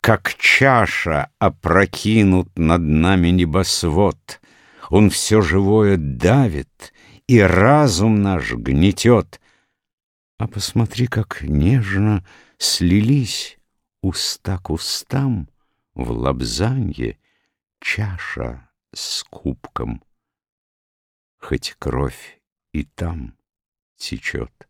Как чаша опрокинут над нами небосвод, Он все живое давит, и разум наш гнетет. А посмотри, как нежно слились уста к устам В лобзанье чаша с кубком. Хоть кровь и там течет.